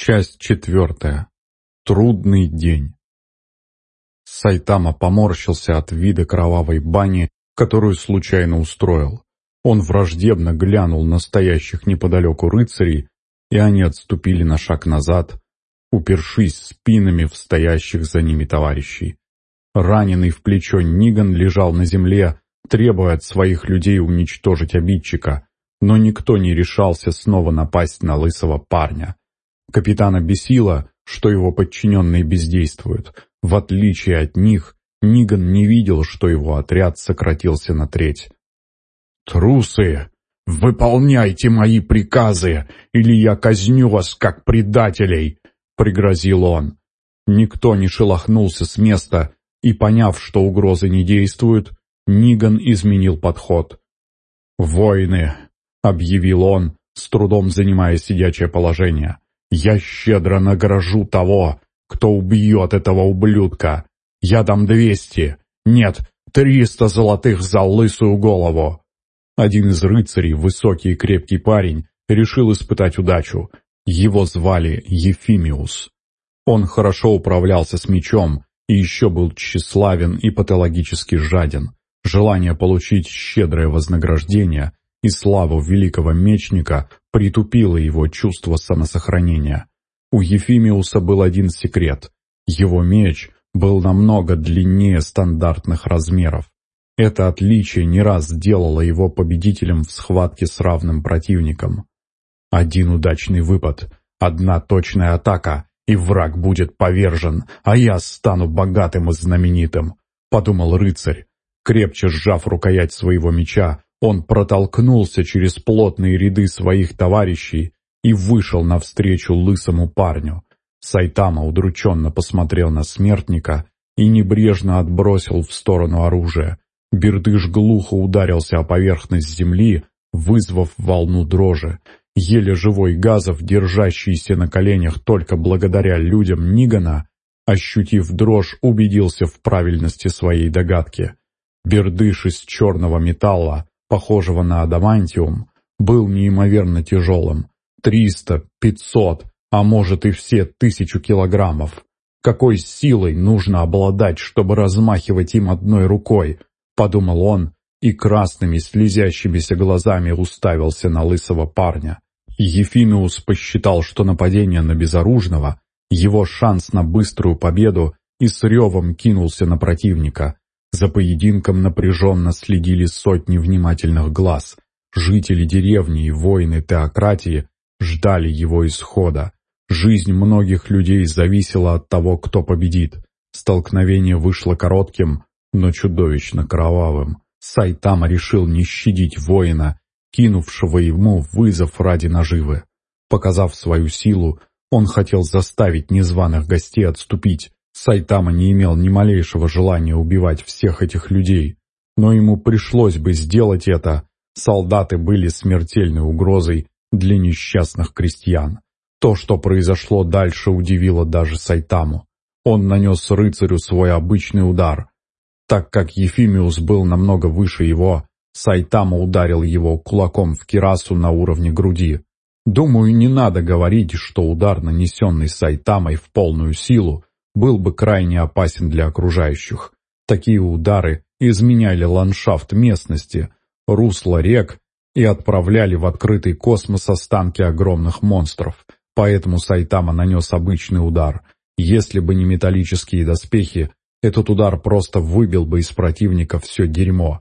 Часть четвертая. Трудный день. Сайтама поморщился от вида кровавой бани, которую случайно устроил. Он враждебно глянул на стоящих неподалеку рыцарей, и они отступили на шаг назад, упершись спинами в стоящих за ними товарищей. Раненый в плечо Ниган лежал на земле, требуя от своих людей уничтожить обидчика, но никто не решался снова напасть на лысого парня. Капитана бесило, что его подчиненные бездействуют. В отличие от них, Ниган не видел, что его отряд сократился на треть. «Трусы! Выполняйте мои приказы, или я казню вас как предателей!» — пригрозил он. Никто не шелохнулся с места, и, поняв, что угрозы не действуют, Ниган изменил подход. «Воины!» — объявил он, с трудом занимая сидячее положение. «Я щедро награжу того, кто убьет этого ублюдка. Я дам двести, нет, триста золотых за лысую голову». Один из рыцарей, высокий и крепкий парень, решил испытать удачу. Его звали Ефимиус. Он хорошо управлялся с мечом и еще был тщеславен и патологически жаден. Желание получить щедрое вознаграждение и славу великого мечника притупило его чувство самосохранения. У Ефимиуса был один секрет. Его меч был намного длиннее стандартных размеров. Это отличие не раз делало его победителем в схватке с равным противником. Один удачный выпад, одна точная атака, и враг будет повержен, а я стану богатым и знаменитым, подумал рыцарь. Крепче сжав рукоять своего меча, он протолкнулся через плотные ряды своих товарищей и вышел навстречу лысому парню. Сайтама удрученно посмотрел на смертника и небрежно отбросил в сторону оружие. Бердыш глухо ударился о поверхность земли, вызвав волну дрожи. Еле живой Газов, держащийся на коленях только благодаря людям Нигана, ощутив дрожь, убедился в правильности своей догадки. Бердыш из черного металла похожего на адамантиум, был неимоверно тяжелым. Триста, пятьсот, а может и все тысячу килограммов. Какой силой нужно обладать, чтобы размахивать им одной рукой, подумал он и красными слезящимися глазами уставился на лысого парня. Ефимиус посчитал, что нападение на безоружного — его шанс на быструю победу, и с ревом кинулся на противника. За поединком напряженно следили сотни внимательных глаз. Жители деревни и воины теократии ждали его исхода. Жизнь многих людей зависела от того, кто победит. Столкновение вышло коротким, но чудовищно кровавым. Сайтама решил не щадить воина, кинувшего ему вызов ради наживы. Показав свою силу, он хотел заставить незваных гостей отступить, Сайтама не имел ни малейшего желания убивать всех этих людей, но ему пришлось бы сделать это. Солдаты были смертельной угрозой для несчастных крестьян. То, что произошло дальше, удивило даже Сайтаму. Он нанес рыцарю свой обычный удар. Так как Ефимиус был намного выше его, Сайтама ударил его кулаком в кирасу на уровне груди. Думаю, не надо говорить, что удар, нанесенный Сайтамой в полную силу, был бы крайне опасен для окружающих. Такие удары изменяли ландшафт местности, русло рек и отправляли в открытый космос останки огромных монстров. Поэтому Сайтама нанес обычный удар. Если бы не металлические доспехи, этот удар просто выбил бы из противника все дерьмо.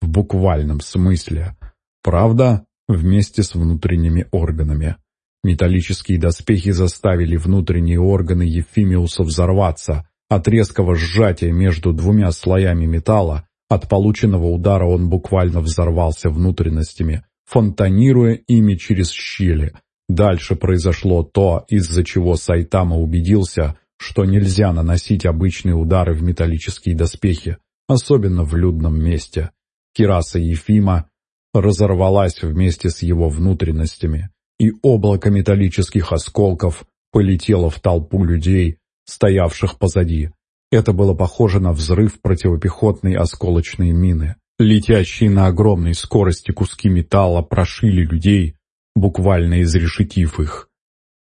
В буквальном смысле. Правда, вместе с внутренними органами. Металлические доспехи заставили внутренние органы Ефимиуса взорваться. От резкого сжатия между двумя слоями металла от полученного удара он буквально взорвался внутренностями, фонтанируя ими через щели. Дальше произошло то, из-за чего Сайтама убедился, что нельзя наносить обычные удары в металлические доспехи, особенно в людном месте. Кираса Ефима разорвалась вместе с его внутренностями и облако металлических осколков полетело в толпу людей, стоявших позади. Это было похоже на взрыв противопехотной осколочной мины. Летящие на огромной скорости куски металла прошили людей, буквально изрешетив их.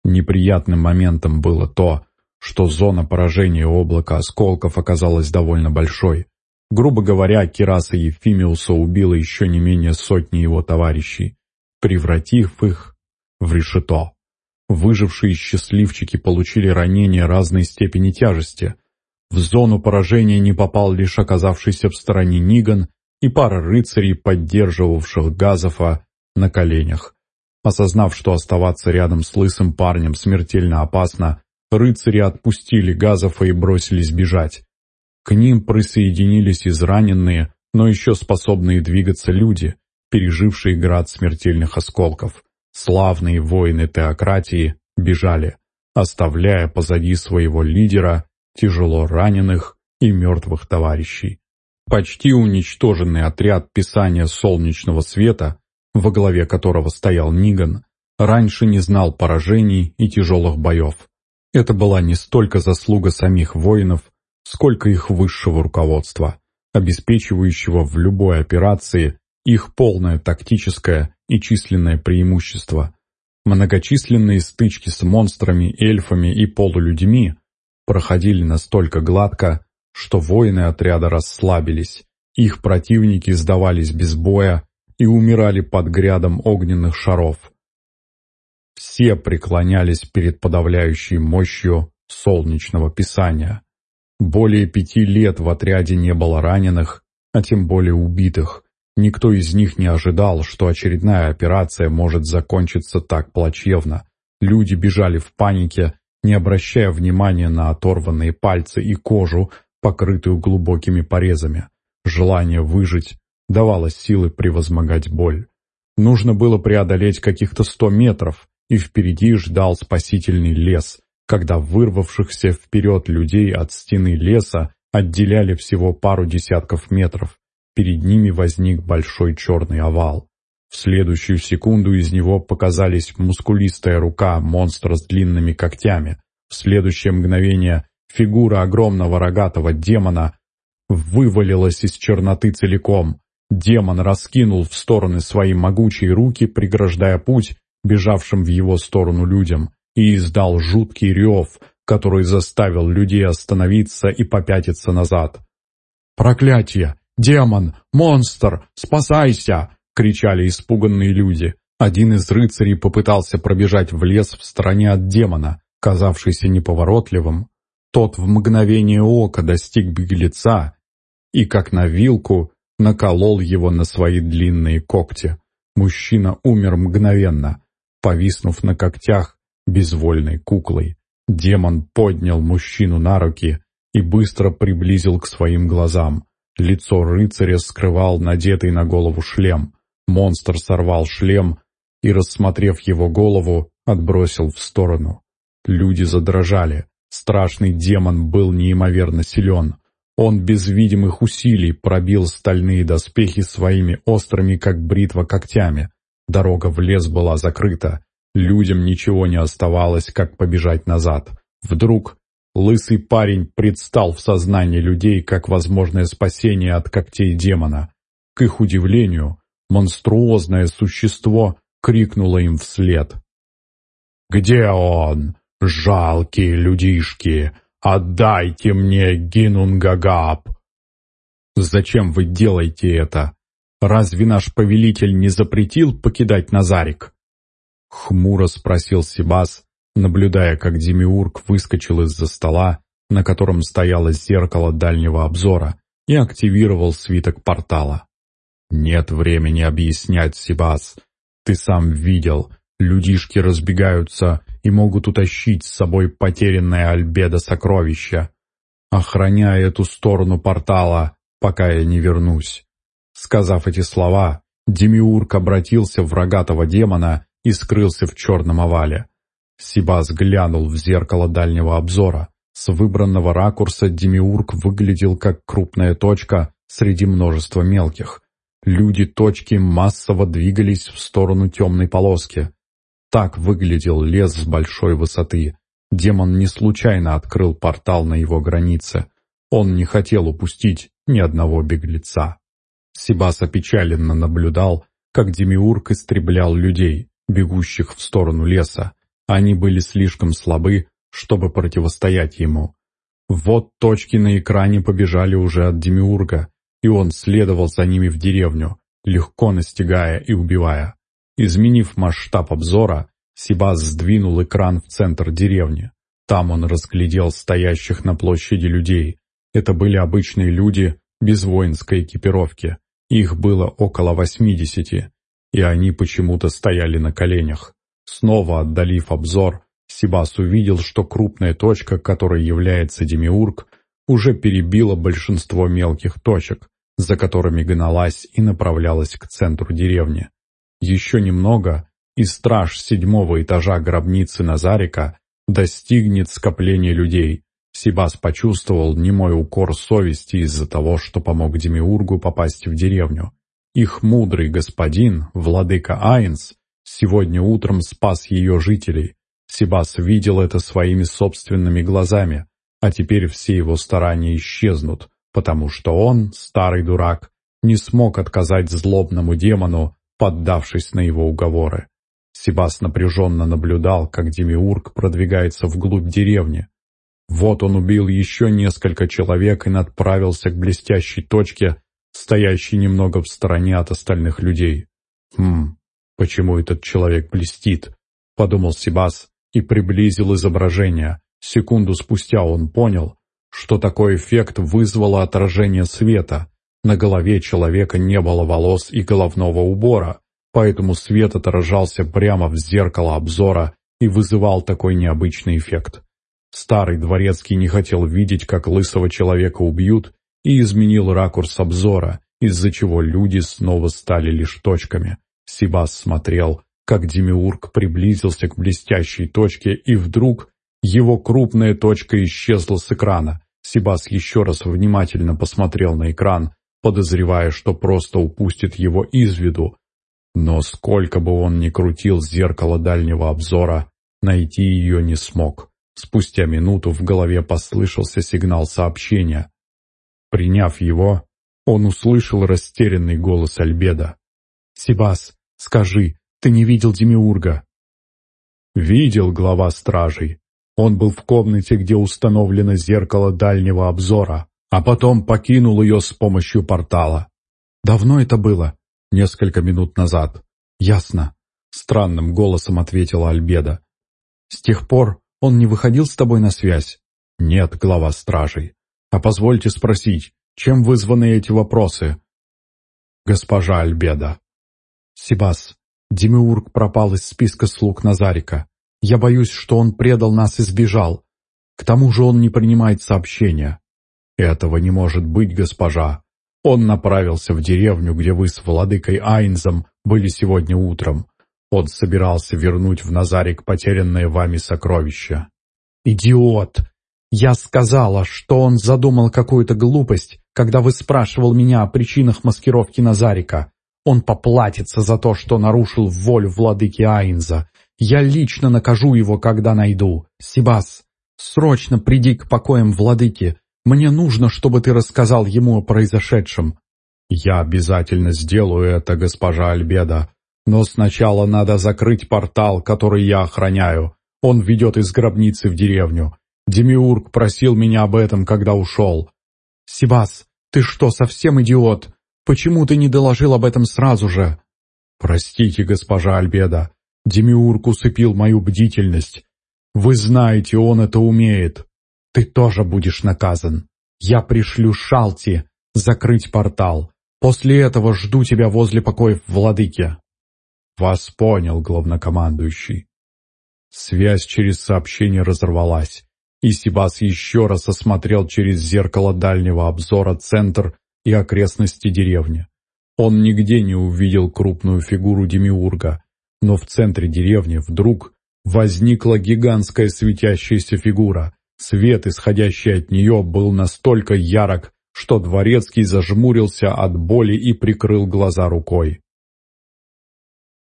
Неприятным моментом было то, что зона поражения облака осколков оказалась довольно большой. Грубо говоря, Кираса Ефимиуса убила еще не менее сотни его товарищей, превратив их в решето. Выжившие счастливчики получили ранения разной степени тяжести. В зону поражения не попал лишь оказавшийся в стороне Ниган и пара рыцарей, поддерживавших Газофа на коленях. Осознав, что оставаться рядом с лысым парнем смертельно опасно, рыцари отпустили Газофа и бросились бежать. К ним присоединились израненные, но еще способные двигаться люди, пережившие град смертельных осколков. Славные воины теократии бежали, оставляя позади своего лидера тяжело раненых и мертвых товарищей. Почти уничтоженный отряд Писания Солнечного Света, во главе которого стоял Ниган, раньше не знал поражений и тяжелых боев. Это была не столько заслуга самих воинов, сколько их высшего руководства, обеспечивающего в любой операции их полное тактическое и численное преимущество. Многочисленные стычки с монстрами, эльфами и полулюдьми проходили настолько гладко, что воины отряда расслабились, их противники сдавались без боя и умирали под грядом огненных шаров. Все преклонялись перед подавляющей мощью солнечного писания. Более пяти лет в отряде не было раненых, а тем более убитых. Никто из них не ожидал, что очередная операция может закончиться так плачевно. Люди бежали в панике, не обращая внимания на оторванные пальцы и кожу, покрытую глубокими порезами. Желание выжить давало силы превозмогать боль. Нужно было преодолеть каких-то сто метров, и впереди ждал спасительный лес, когда вырвавшихся вперед людей от стены леса отделяли всего пару десятков метров. Перед ними возник большой черный овал. В следующую секунду из него показались мускулистая рука монстра с длинными когтями. В следующее мгновение фигура огромного рогатого демона вывалилась из черноты целиком. Демон раскинул в стороны свои могучие руки, преграждая путь бежавшим в его сторону людям, и издал жуткий рев, который заставил людей остановиться и попятиться назад. «Проклятие! Демон! Монстр! Спасайся!» — кричали испуганные люди. Один из рыцарей попытался пробежать в лес в стороне от демона, казавшийся неповоротливым. Тот в мгновение ока достиг беглеца и, как на вилку, наколол его на свои длинные когти. Мужчина умер мгновенно, повиснув на когтях безвольной куклой. Демон поднял мужчину на руки и быстро приблизил к своим глазам. Лицо рыцаря скрывал надетый на голову шлем. Монстр сорвал шлем и, рассмотрев его голову, отбросил в сторону. Люди задрожали. Страшный демон был неимоверно силен. Он без видимых усилий пробил стальные доспехи своими острыми, как бритва, когтями. Дорога в лес была закрыта. Людям ничего не оставалось, как побежать назад. Вдруг лысый парень предстал в сознании людей как возможное спасение от когтей демона. К их удивлению, монструозное существо крикнуло им вслед. «Где он? Жалкие людишки! Отдайте мне Гинунгагап!» «Зачем вы делаете это? Разве наш повелитель не запретил покидать Назарик?» Хмуро спросил Сибас, наблюдая, как Демиург выскочил из-за стола, на котором стояло зеркало дальнего обзора, и активировал свиток портала. «Нет времени объяснять, Сибас. Ты сам видел, людишки разбегаются и могут утащить с собой потерянное Альбедо сокровища. Охраняй эту сторону портала, пока я не вернусь». Сказав эти слова, Демиург обратился в рогатого демона и скрылся в черном овале. Сибас глянул в зеркало дальнего обзора. С выбранного ракурса Демиург выглядел как крупная точка среди множества мелких. Люди точки массово двигались в сторону темной полоски. Так выглядел лес с большой высоты. Демон не случайно открыл портал на его границе. Он не хотел упустить ни одного беглеца. Сибас опечаленно наблюдал, как Демиург истреблял людей бегущих в сторону леса. Они были слишком слабы, чтобы противостоять ему. Вот точки на экране побежали уже от Демиурга, и он следовал за ними в деревню, легко настигая и убивая. Изменив масштаб обзора, Сибас сдвинул экран в центр деревни. Там он разглядел стоящих на площади людей. Это были обычные люди без воинской экипировки. Их было около восьмидесяти, и они почему-то стояли на коленях. Снова отдалив обзор, Сибас увидел, что крупная точка, которой является Демиург, уже перебила большинство мелких точек, за которыми гналась и направлялась к центру деревни. Еще немного, и страж седьмого этажа гробницы Назарика достигнет скопления людей. Сибас почувствовал немой укор совести из-за того, что помог Демиургу попасть в деревню. Их мудрый господин, владыка Айнс, сегодня утром спас ее жителей. Сибас видел это своими собственными глазами, а теперь все его старания исчезнут, потому что он, старый дурак, не смог отказать злобному демону, поддавшись на его уговоры. Сибас напряженно наблюдал, как Демиург продвигается вглубь деревни. Вот он убил еще несколько человек и направился к блестящей точке, стоящей немного в стороне от остальных людей. «Хм, почему этот человек блестит?» — подумал Сибас и приблизил изображение. Секунду спустя он понял, что такой эффект вызвало отражение света. На голове человека не было волос и головного убора, поэтому свет отражался прямо в зеркало обзора и вызывал такой необычный эффект. Старый дворецкий не хотел видеть, как лысого человека убьют, и изменил ракурс обзора, из-за чего люди снова стали лишь точками. Сибас смотрел, как Демиург приблизился к блестящей точке, и вдруг его крупная точка исчезла с экрана. Сибас еще раз внимательно посмотрел на экран, подозревая, что просто упустит его из виду. Но сколько бы он ни крутил зеркало дальнего обзора, найти ее не смог. Спустя минуту в голове послышался сигнал сообщения. Приняв его, он услышал растерянный голос Альбеда. «Сибас, скажи, ты не видел Демиурга?» «Видел глава стражей. Он был в комнате, где установлено зеркало дальнего обзора, а потом покинул ее с помощью портала. Давно это было?» «Несколько минут назад». «Ясно», — странным голосом ответила Альбеда. «С тех пор он не выходил с тобой на связь?» «Нет, глава стражей. А позвольте спросить, чем вызваны эти вопросы?» «Госпожа Альбеда». «Сибас, Демиург пропал из списка слуг Назарика. Я боюсь, что он предал нас и сбежал. К тому же он не принимает сообщения». «Этого не может быть, госпожа. Он направился в деревню, где вы с владыкой Айнзом были сегодня утром. Он собирался вернуть в Назарик потерянное вами сокровище». «Идиот! Я сказала, что он задумал какую-то глупость, когда вы спрашивал меня о причинах маскировки Назарика. Он поплатится за то, что нарушил волю владыки Айнза. Я лично накажу его, когда найду. Сибас, срочно приди к покоям владыки. Мне нужно, чтобы ты рассказал ему о произошедшем». «Я обязательно сделаю это, госпожа Альбеда. Но сначала надо закрыть портал, который я охраняю. Он ведет из гробницы в деревню. Демиург просил меня об этом, когда ушел. «Сибас, ты что, совсем идиот? Почему ты не доложил об этом сразу же?» «Простите, госпожа Альбеда, Демиург усыпил мою бдительность. Вы знаете, он это умеет. Ты тоже будешь наказан. Я пришлю Шалти закрыть портал. После этого жду тебя возле покоев владыки». «Вас понял, главнокомандующий». Связь через сообщение разорвалась. И Сибас еще раз осмотрел через зеркало дальнего обзора центр и окрестности деревни. Он нигде не увидел крупную фигуру Демиурга, но в центре деревни вдруг возникла гигантская светящаяся фигура. Свет, исходящий от нее, был настолько ярок, что Дворецкий зажмурился от боли и прикрыл глаза рукой.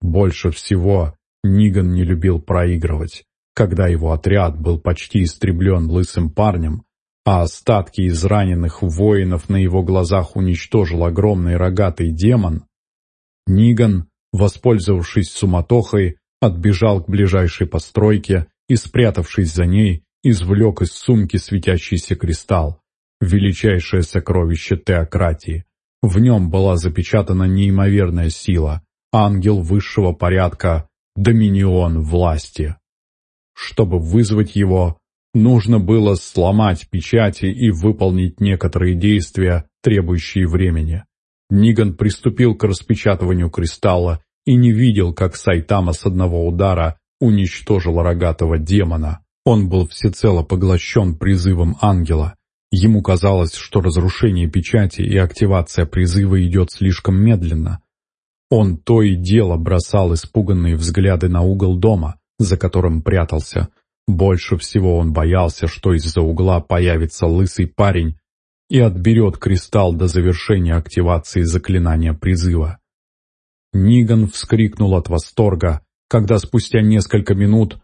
Больше всего Ниган не любил проигрывать когда его отряд был почти истреблен лысым парнем, а остатки израненных воинов на его глазах уничтожил огромный рогатый демон, Ниган, воспользовавшись суматохой, отбежал к ближайшей постройке и, спрятавшись за ней, извлек из сумки светящийся кристалл, величайшее сокровище теократии. В нем была запечатана неимоверная сила, ангел высшего порядка, доминион власти. Чтобы вызвать его, нужно было сломать печати и выполнить некоторые действия, требующие времени. Ниган приступил к распечатыванию кристалла и не видел, как Сайтама с одного удара уничтожил рогатого демона. Он был всецело поглощен призывом ангела. Ему казалось, что разрушение печати и активация призыва идет слишком медленно. Он то и дело бросал испуганные взгляды на угол дома, за которым прятался. Больше всего он боялся, что из-за угла появится лысый парень и отберет кристалл до завершения активации заклинания призыва. Ниган вскрикнул от восторга, когда спустя несколько минут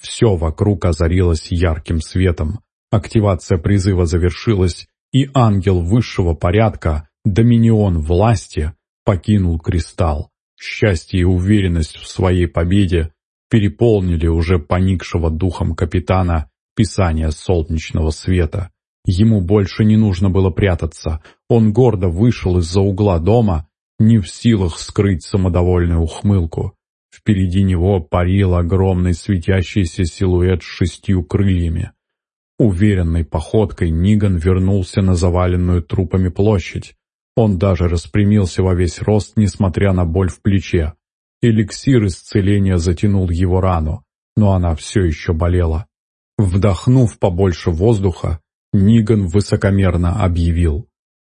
все вокруг озарилось ярким светом. Активация призыва завершилась, и ангел высшего порядка, доминион власти, покинул кристалл. Счастье и уверенность в своей победе переполнили уже поникшего духом капитана писания солнечного света. Ему больше не нужно было прятаться. Он гордо вышел из-за угла дома, не в силах скрыть самодовольную ухмылку. Впереди него парил огромный светящийся силуэт с шестью крыльями. Уверенной походкой Ниган вернулся на заваленную трупами площадь. Он даже распрямился во весь рост, несмотря на боль в плече. Эликсир исцеления затянул его рану, но она все еще болела. Вдохнув побольше воздуха, Ниган высокомерно объявил.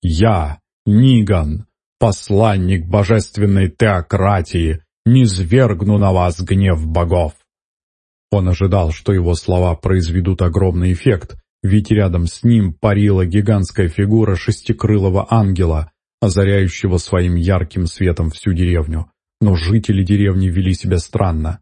«Я, Ниган, посланник божественной теократии, низвергну на вас гнев богов!» Он ожидал, что его слова произведут огромный эффект, ведь рядом с ним парила гигантская фигура шестикрылого ангела, озаряющего своим ярким светом всю деревню. Но жители деревни вели себя странно.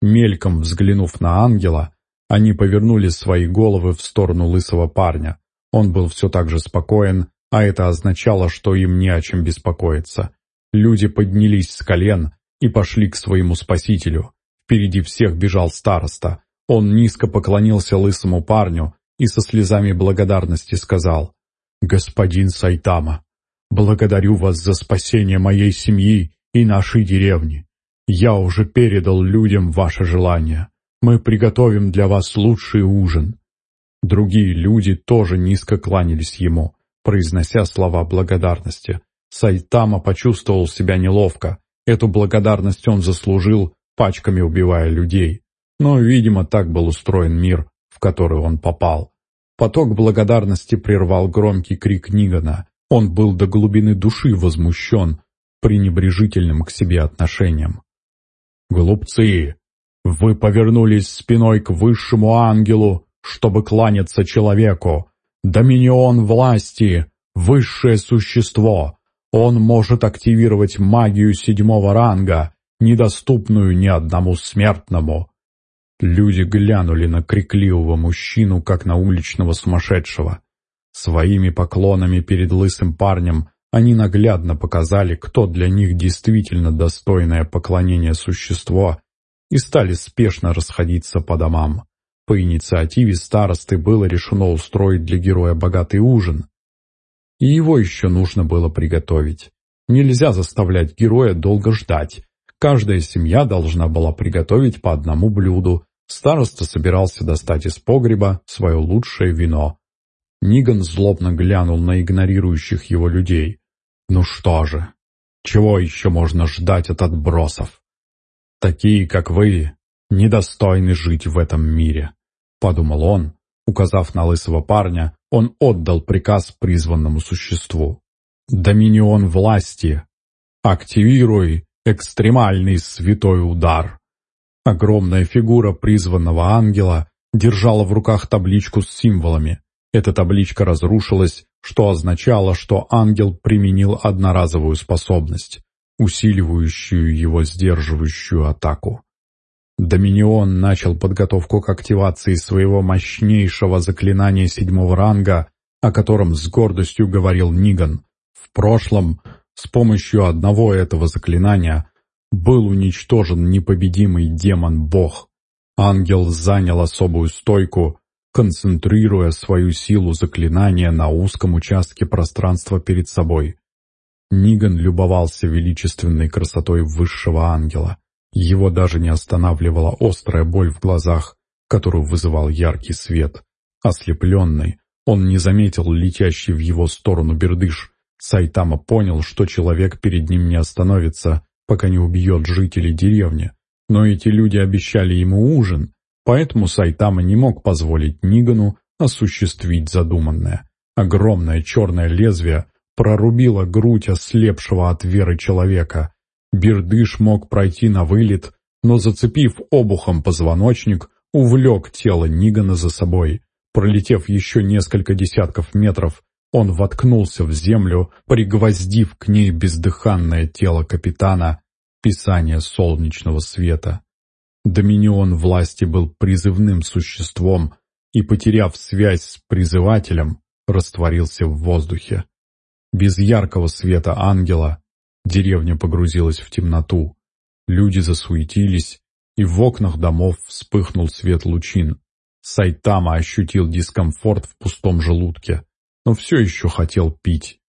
Мельком взглянув на ангела, они повернули свои головы в сторону лысого парня. Он был все так же спокоен, а это означало, что им не о чем беспокоиться. Люди поднялись с колен и пошли к своему спасителю. Впереди всех бежал староста. Он низко поклонился лысому парню и со слезами благодарности сказал, «Господин Сайтама, благодарю вас за спасение моей семьи и нашей деревни. Я уже передал людям ваше желание. Мы приготовим для вас лучший ужин». Другие люди тоже низко кланялись ему, произнося слова благодарности. Сайтама почувствовал себя неловко. Эту благодарность он заслужил, пачками убивая людей. Но, видимо, так был устроен мир, в который он попал. Поток благодарности прервал громкий крик Нигана. Он был до глубины души возмущен пренебрежительным к себе отношением. «Глупцы! Вы повернулись спиной к высшему ангелу, чтобы кланяться человеку. Доминион власти, высшее существо. Он может активировать магию седьмого ранга, недоступную ни одному смертному. Люди глянули на крикливого мужчину, как на уличного сумасшедшего. Своими поклонами перед лысым парнем они наглядно показали, кто для них действительно достойное поклонение существо, и стали спешно расходиться по домам. По инициативе старосты было решено устроить для героя богатый ужин. И его еще нужно было приготовить. Нельзя заставлять героя долго ждать. Каждая семья должна была приготовить по одному блюду. Староста собирался достать из погреба свое лучшее вино. Ниган злобно глянул на игнорирующих его людей. «Ну что же, чего еще можно ждать от отбросов? Такие, как вы, недостойны жить в этом мире», — подумал он. Указав на лысого парня, он отдал приказ призванному существу. «Доминион власти! Активируй экстремальный святой удар!» Огромная фигура призванного ангела держала в руках табличку с символами. Эта табличка разрушилась, что означало, что ангел применил одноразовую способность, усиливающую его сдерживающую атаку. Доминион начал подготовку к активации своего мощнейшего заклинания седьмого ранга, о котором с гордостью говорил Ниган. В прошлом, с помощью одного этого заклинания, Был уничтожен непобедимый демон-бог. Ангел занял особую стойку, концентрируя свою силу заклинания на узком участке пространства перед собой. Ниган любовался величественной красотой высшего ангела. Его даже не останавливала острая боль в глазах, которую вызывал яркий свет. Ослепленный, он не заметил летящий в его сторону бердыш. Сайтама понял, что человек перед ним не остановится, пока не убьет жителей деревни. Но эти люди обещали ему ужин, поэтому Сайтама не мог позволить Нигану осуществить задуманное. Огромное черное лезвие прорубило грудь ослепшего от веры человека. Бердыш мог пройти на вылет, но, зацепив обухом позвоночник, увлек тело Нигана за собой. Пролетев еще несколько десятков метров, он воткнулся в землю, пригвоздив к ней бездыханное тело капитана, писание солнечного света. Доминион власти был призывным существом и, потеряв связь с призывателем, растворился в воздухе. Без яркого света ангела деревня погрузилась в темноту. Люди засуетились, и в окнах домов вспыхнул свет лучин. Сайтама ощутил дискомфорт в пустом желудке, но все еще хотел пить.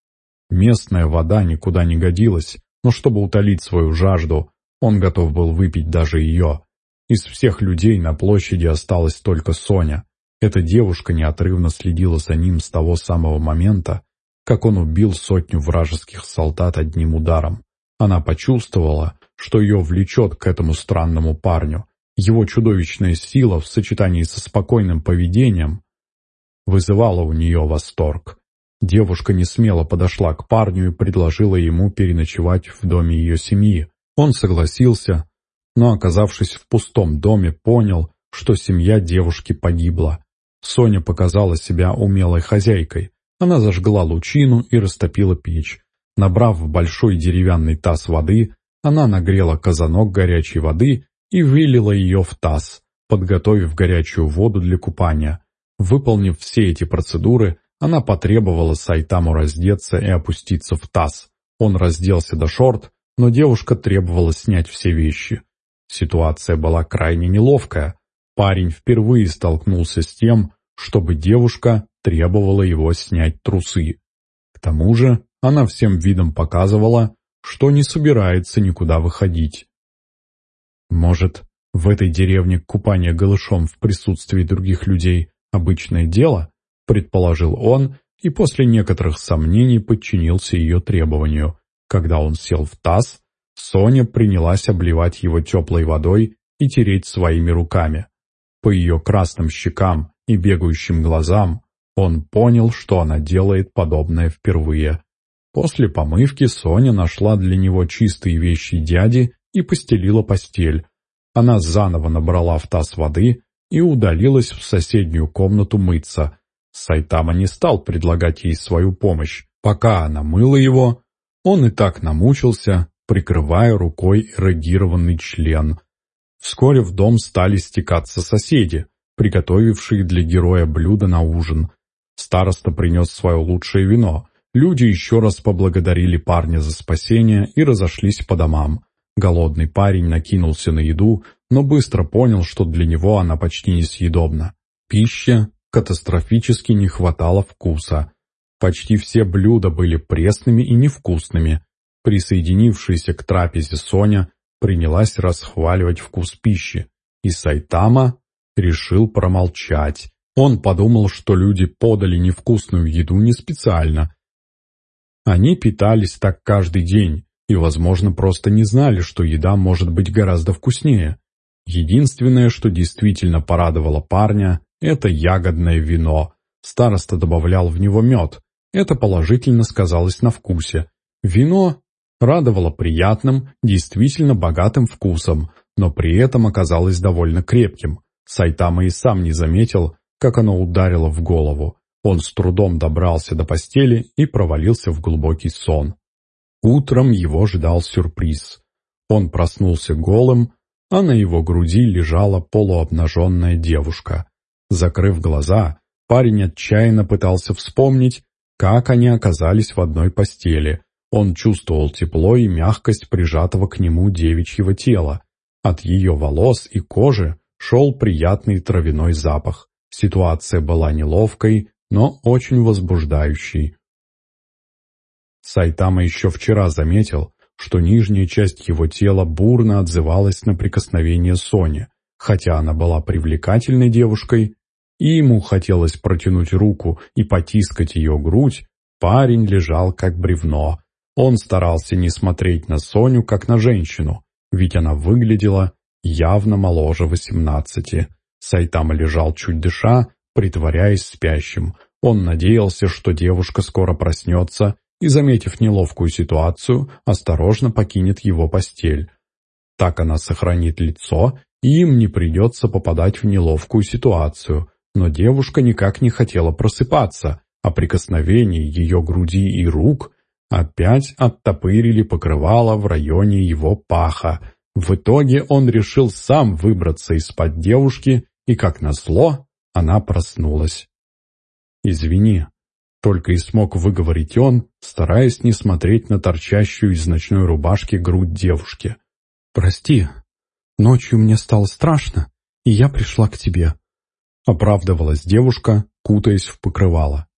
Местная вода никуда не годилась, но чтобы утолить свою жажду, он готов был выпить даже ее. Из всех людей на площади осталась только Соня. Эта девушка неотрывно следила за ним с того самого момента, как он убил сотню вражеских солдат одним ударом. Она почувствовала, что ее влечет к этому странному парню. Его чудовищная сила в сочетании со спокойным поведением вызывала у нее восторг. Девушка не смело подошла к парню и предложила ему переночевать в доме ее семьи. Он согласился, но, оказавшись в пустом доме, понял, что семья девушки погибла. Соня показала себя умелой хозяйкой. Она зажгла лучину и растопила печь. Набрав в большой деревянный таз воды, она нагрела казанок горячей воды и вылила ее в таз, подготовив горячую воду для купания. Выполнив все эти процедуры, она потребовала Сайтаму раздеться и опуститься в таз. Он разделся до шорт, но девушка требовала снять все вещи. Ситуация была крайне неловкая. Парень впервые столкнулся с тем, чтобы девушка требовала его снять трусы. К тому же она всем видом показывала, что не собирается никуда выходить. Может, в этой деревне купание голышом в присутствии других людей – обычное дело, предположил он и после некоторых сомнений подчинился ее требованию. Когда он сел в таз, Соня принялась обливать его теплой водой и тереть своими руками. По ее красным щекам и бегающим глазам он понял, что она делает подобное впервые. После помывки Соня нашла для него чистые вещи дяди и постелила постель. Она заново набрала в таз воды и удалилась в соседнюю комнату мыться. Сайтама не стал предлагать ей свою помощь. Пока она мыла его, он и так намучился, прикрывая рукой эрогированный член. Вскоре в дом стали стекаться соседи, приготовившие для героя блюдо на ужин. Староста принес свое лучшее вино. Люди еще раз поблагодарили парня за спасение и разошлись по домам. Голодный парень накинулся на еду, но быстро понял, что для него она почти несъедобна. Пища катастрофически не хватало вкуса. Почти все блюда были пресными и невкусными. Присоединившаяся к трапезе Соня принялась расхваливать вкус пищи, и Сайтама решил промолчать, он подумал, что люди подали невкусную еду не специально. Они питались так каждый день и, возможно, просто не знали, что еда может быть гораздо вкуснее. Единственное, что действительно порадовало парня, это ягодное вино. Староста добавлял в него мед. Это положительно сказалось на вкусе. Вино радовало приятным, действительно богатым вкусом, но при этом оказалось довольно крепким. Сайтама и сам не заметил, как оно ударило в голову. Он с трудом добрался до постели и провалился в глубокий сон. Утром его ждал сюрприз. Он проснулся голым, а на его груди лежала полуобнаженная девушка. Закрыв глаза, парень отчаянно пытался вспомнить, как они оказались в одной постели. Он чувствовал тепло и мягкость прижатого к нему девичьего тела. От ее волос и кожи шел приятный травяной запах. Ситуация была неловкой, но очень возбуждающей. Сайтама еще вчера заметил, что нижняя часть его тела бурно отзывалась на прикосновение Сони, хотя она была привлекательной девушкой, и ему хотелось протянуть руку и потискать ее грудь, парень лежал как бревно. Он старался не смотреть на Соню как на женщину, ведь она выглядела явно моложе восемнадцати. Сайтама лежал чуть дыша, притворяясь спящим. Он надеялся, что девушка скоро проснется и, заметив неловкую ситуацию, осторожно покинет его постель. Так она сохранит лицо, и им не придется попадать в неловкую ситуацию. Но девушка никак не хотела просыпаться, а прикосновение ее груди и рук опять оттопырили покрывало в районе его паха. В итоге он решил сам выбраться из-под девушки, и, как назло, она проснулась. «Извини», — только и смог выговорить он, стараясь не смотреть на торчащую из ночной рубашки грудь девушки. «Прости, ночью мне стало страшно, и я пришла к тебе», — оправдывалась девушка, кутаясь в покрывало.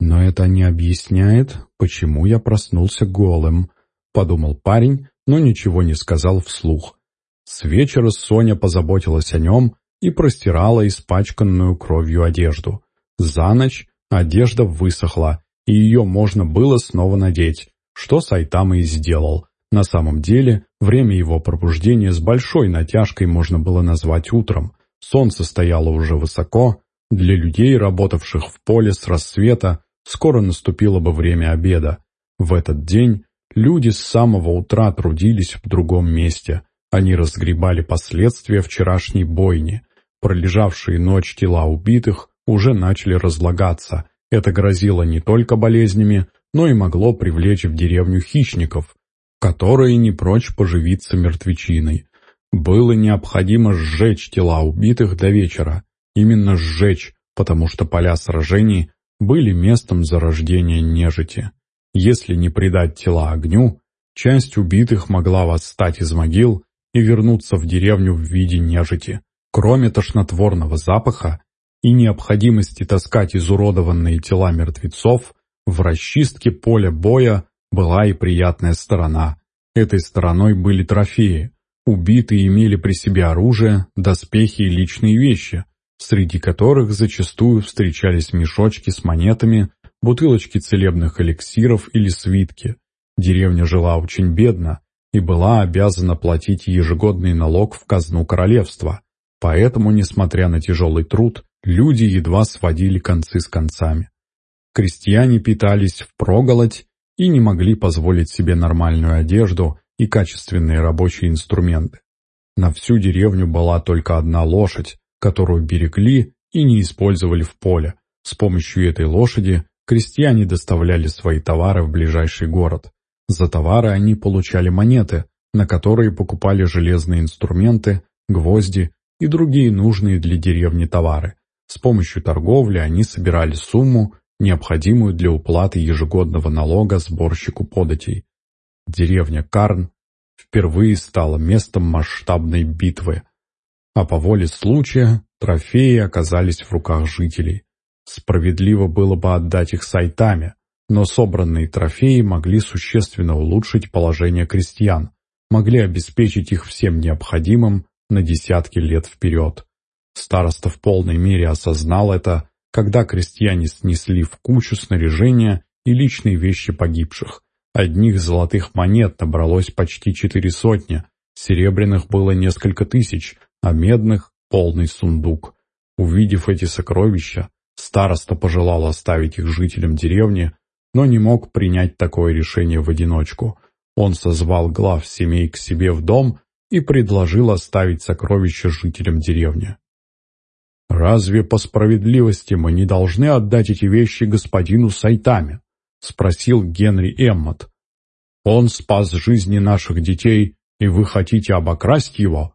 «Но это не объясняет, почему я проснулся голым», — подумал парень, но ничего не сказал вслух. С вечера Соня позаботилась о нем и простирала испачканную кровью одежду. За ночь одежда высохла, и ее можно было снова надеть, что Сайтама и сделал. На самом деле, время его пробуждения с большой натяжкой можно было назвать утром. Солнце стояло уже высоко. Для людей, работавших в поле с рассвета, скоро наступило бы время обеда. В этот день люди с самого утра трудились в другом месте. Они разгребали последствия вчерашней бойни. Пролежавшие ночь тела убитых уже начали разлагаться. Это грозило не только болезнями, но и могло привлечь в деревню хищников, которые не прочь поживиться мертвечиной. Было необходимо сжечь тела убитых до вечера. Именно сжечь, потому что поля сражений были местом зарождения нежити. Если не придать тела огню, часть убитых могла восстать из могил и вернуться в деревню в виде нежити. Кроме тошнотворного запаха и необходимости таскать изуродованные тела мертвецов, в расчистке поля боя была и приятная сторона. Этой стороной были трофеи. Убитые имели при себе оружие, доспехи и личные вещи, среди которых зачастую встречались мешочки с монетами, бутылочки целебных эликсиров или свитки. Деревня жила очень бедно и была обязана платить ежегодный налог в казну королевства. Поэтому, несмотря на тяжелый труд, люди едва сводили концы с концами. Крестьяне питались впроголодь и не могли позволить себе нормальную одежду и качественные рабочие инструменты. На всю деревню была только одна лошадь, которую берегли и не использовали в поле. С помощью этой лошади крестьяне доставляли свои товары в ближайший город. За товары они получали монеты, на которые покупали железные инструменты, гвозди и другие нужные для деревни товары. С помощью торговли они собирали сумму, необходимую для уплаты ежегодного налога сборщику податей. Деревня Карн впервые стала местом масштабной битвы, а по воле случая трофеи оказались в руках жителей. Справедливо было бы отдать их сайтами, но собранные трофеи могли существенно улучшить положение крестьян, могли обеспечить их всем необходимым на десятки лет вперед. Староста в полной мере осознал это, когда крестьяне снесли в кучу снаряжения и личные вещи погибших. Одних золотых монет набралось почти четыре сотни, серебряных было несколько тысяч, а медных — полный сундук. Увидев эти сокровища, староста пожелал оставить их жителям деревни, но не мог принять такое решение в одиночку. Он созвал глав семей к себе в дом и предложил оставить сокровища жителям деревни. «Разве по справедливости мы не должны отдать эти вещи господину Сайтаме?» — спросил Генри Эммот. «Он спас жизни наших детей, и вы хотите обокрасть его?»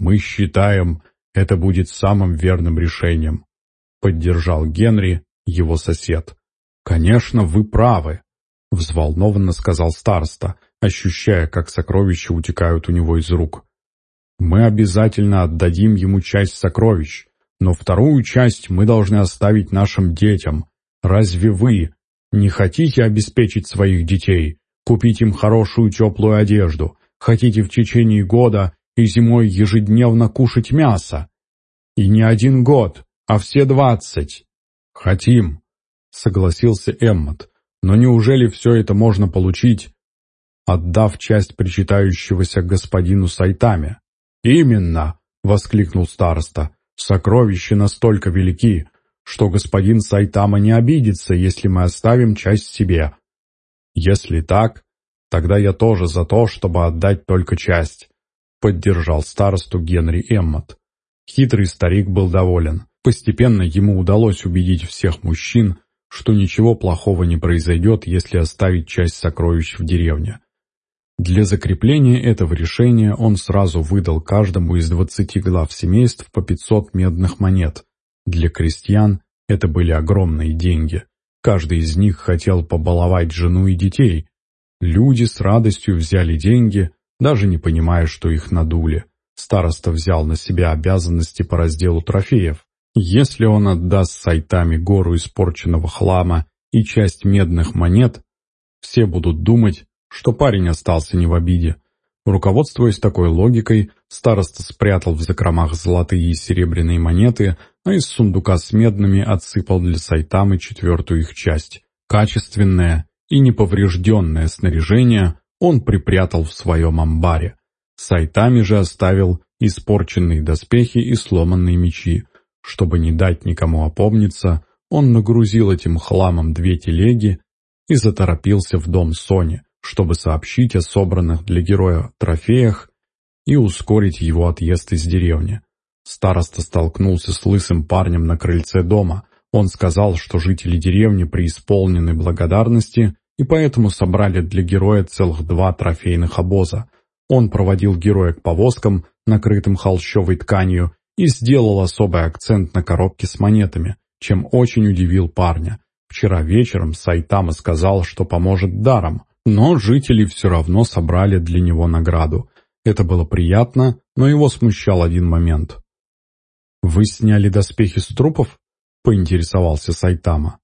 «Мы считаем, это будет самым верным решением», — поддержал Генри, его сосед. «Конечно, вы правы. — взволнованно сказал староста, ощущая, как сокровища утекают у него из рук. «Мы обязательно отдадим ему часть сокровищ, но вторую часть мы должны оставить нашим детям. Разве вы не хотите обеспечить своих детей, купить им хорошую теплую одежду, хотите в течение года и зимой ежедневно кушать мясо? И не один год, а все двадцать. Хотим, согласился Эммот. Но неужели все это можно получить, отдав часть причитающегося господину Сайтаме? «Именно!» — воскликнул староста. «Сокровища настолько велики, что господин Сайтама не обидится, если мы оставим часть себе. Если так, тогда я тоже за то, чтобы отдать только часть», — поддержал старосту Генри Эммот. Хитрый старик был доволен. Постепенно ему удалось убедить всех мужчин, что ничего плохого не произойдет, если оставить часть сокровищ в деревне. Для закрепления этого решения он сразу выдал каждому из двадцати глав семейств по 500 медных монет. Для крестьян это были огромные деньги. Каждый из них хотел побаловать жену и детей. Люди с радостью взяли деньги, даже не понимая, что их надули. Староста взял на себя обязанности по разделу трофеев. Если он отдаст сайтами гору испорченного хлама и часть медных монет, все будут думать, что парень остался не в обиде. Руководствуясь такой логикой, староста спрятал в закромах золотые и серебряные монеты, а из сундука с медными отсыпал для Сайтамы четвертую их часть. Качественное и неповрежденное снаряжение он припрятал в своем амбаре. Сайтами же оставил испорченные доспехи и сломанные мечи. Чтобы не дать никому опомниться, он нагрузил этим хламом две телеги и заторопился в дом Сони, чтобы сообщить о собранных для героя трофеях и ускорить его отъезд из деревни. Староста столкнулся с лысым парнем на крыльце дома. Он сказал, что жители деревни преисполнены благодарности и поэтому собрали для героя целых два трофейных обоза. Он проводил героя к повозкам, накрытым холщовой тканью, и сделал особый акцент на коробке с монетами, чем очень удивил парня. Вчера вечером Сайтама сказал, что поможет даром, но жители все равно собрали для него награду. Это было приятно, но его смущал один момент. «Вы сняли доспехи с трупов?» — поинтересовался Сайтама.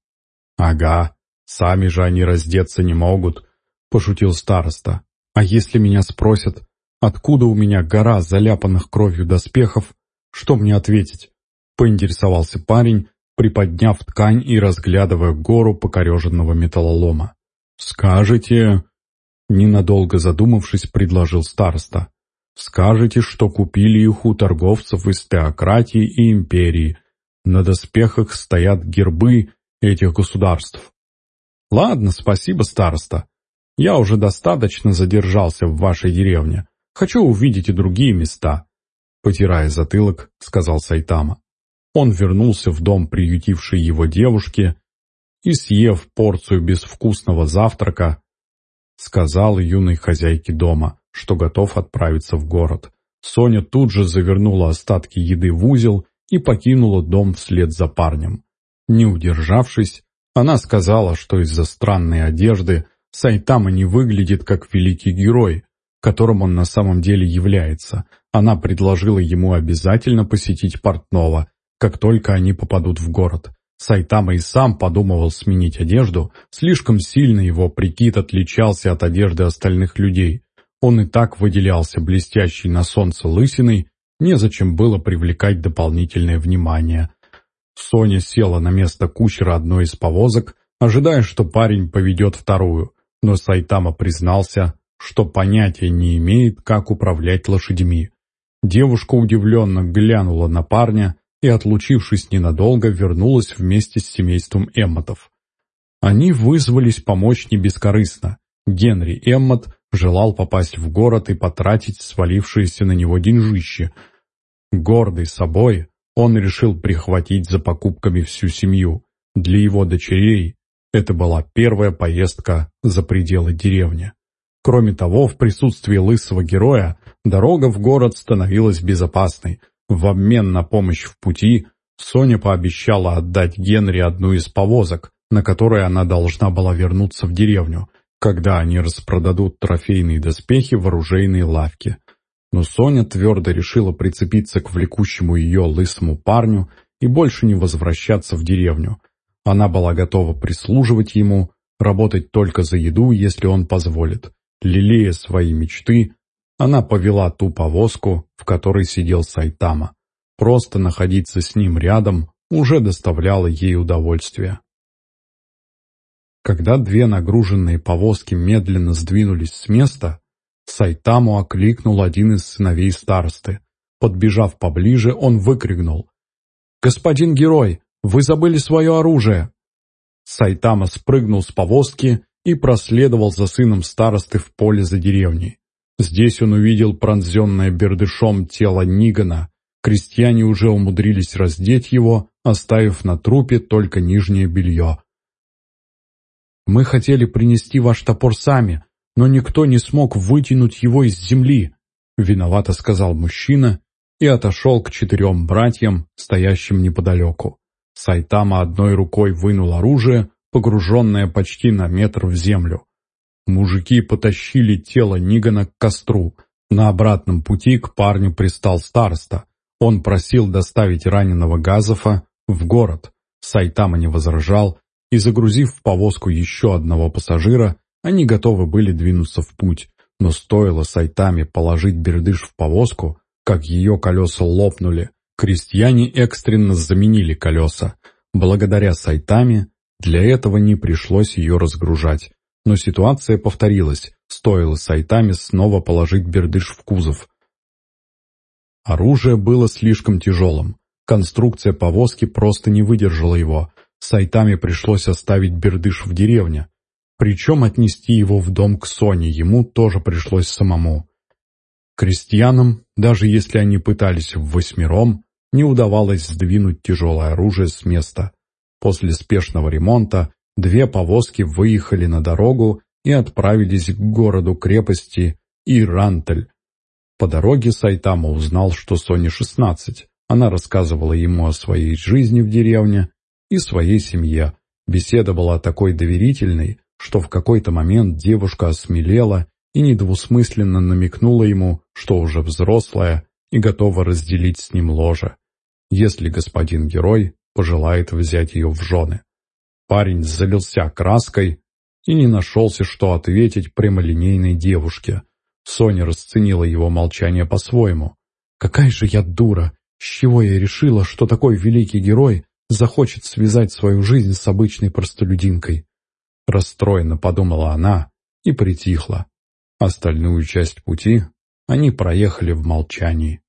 «Ага, сами же они раздеться не могут», — пошутил староста. «А если меня спросят, откуда у меня гора заляпанных кровью доспехов, что мне ответить?» — поинтересовался парень, приподняв ткань и разглядывая гору покореженного металлолома. «Скажете...» — ненадолго задумавшись, предложил староста. «Скажете, что купили их у торговцев из теократии и империи. На доспехах стоят гербы этих государств». «Ладно, спасибо, староста. Я уже достаточно задержался в вашей деревне. Хочу увидеть и другие места потирая затылок, сказал Сайтама. Он вернулся в дом приютившей его девушки и, съев порцию безвкусного завтрака, сказал юной хозяйке дома, что готов отправиться в город. Соня тут же завернула остатки еды в узел и покинула дом вслед за парнем. Не удержавшись, она сказала, что из-за странной одежды Сайтама не выглядит как великий герой, которым он на самом деле является. Она предложила ему обязательно посетить портного, как только они попадут в город. Сайтама и сам подумывал сменить одежду, слишком сильно его прикид отличался от одежды остальных людей. Он и так выделялся блестящей на солнце лысиной, незачем было привлекать дополнительное внимание. Соня села на место кучера одной из повозок, ожидая, что парень поведет вторую, но Сайтама признался, что понятия не имеет, как управлять лошадьми. Девушка удивленно глянула на парня и, отлучившись ненадолго, вернулась вместе с семейством Эммотов. Они вызвались помочь не бескорыстно. Генри Эммот желал попасть в город и потратить свалившиеся на него деньжище. Гордый собой, он решил прихватить за покупками всю семью. Для его дочерей это была первая поездка за пределы деревни. Кроме того, в присутствии лысого героя дорога в город становилась безопасной. В обмен на помощь в пути Соня пообещала отдать Генри одну из повозок, на которой она должна была вернуться в деревню. когда они распродадут трофейные доспехи в оружейной лавке. Но Соня твердо решила прицепиться к влекущему ее лысому парню и больше не возвращаться в деревню. Она была готова прислуживать ему, работать только за еду, если он позволит. Лелея свои мечты, она повела ту повозку, в которой сидел Сайтама. Просто находиться с ним рядом уже доставляло ей удовольствие. Когда две нагруженные повозки медленно сдвинулись с места, Сайтаму окликнул один из сыновей старосты. Подбежав поближе, он выкрикнул. «Господин герой, вы забыли свое оружие!» Сайтама спрыгнул с повозки и проследовал за сыном старосты в поле за деревней. Здесь он увидел пронзенное бердышом тело Нигана. Крестьяне уже умудрились раздеть его, оставив на трупе только нижнее белье. «Мы хотели принести ваш топор сами, но никто не смог вытянуть его из земли», — виновато сказал мужчина и отошел к четырем братьям, стоящим неподалеку. Сайтама одной рукой вынул оружие, погруженное почти на метр в землю. Мужики потащили тело Нигана к костру. На обратном пути к парню пристал староста. Он просил доставить раненого Газофа в город. Сайтама не возражал, и, загрузив в повозку еще одного пассажира, они готовы были двинуться в путь. Но стоило Сайтаме положить бердыш в повозку, как ее колеса лопнули. Крестьяне экстренно заменили колеса. Благодаря Сайтаме для этого не пришлось ее разгружать. Но ситуация повторилась, стоило Сайтаме снова положить бердыш в кузов. Оружие было слишком тяжелым. Конструкция повозки просто не выдержала его. Сайтаме пришлось оставить бердыш в деревне. Причем отнести его в дом к Соне ему тоже пришлось самому. Крестьянам, даже если они пытались в восьмером, не удавалось сдвинуть тяжелое оружие с места. После спешного ремонта две повозки выехали на дорогу и отправились к городу-крепости Ирантель. По дороге Сайтама узнал, что Соне 16. Она рассказывала ему о своей жизни в деревне и своей семье. Беседа была такой доверительной, что в какой-то момент девушка осмелела и недвусмысленно намекнула ему, что уже взрослая и готова разделить с ним ложе, если господин герой пожелает взять ее в жены. Парень залился краской и не нашелся, что ответить прямолинейной девушке. Соня расценила его молчание по-своему. «Какая же я дура! С чего я решила, что такой великий герой захочет связать свою жизнь с обычной простолюдинкой?» Расстроенно подумала она и притихла. Остальную часть пути они проехали в молчании.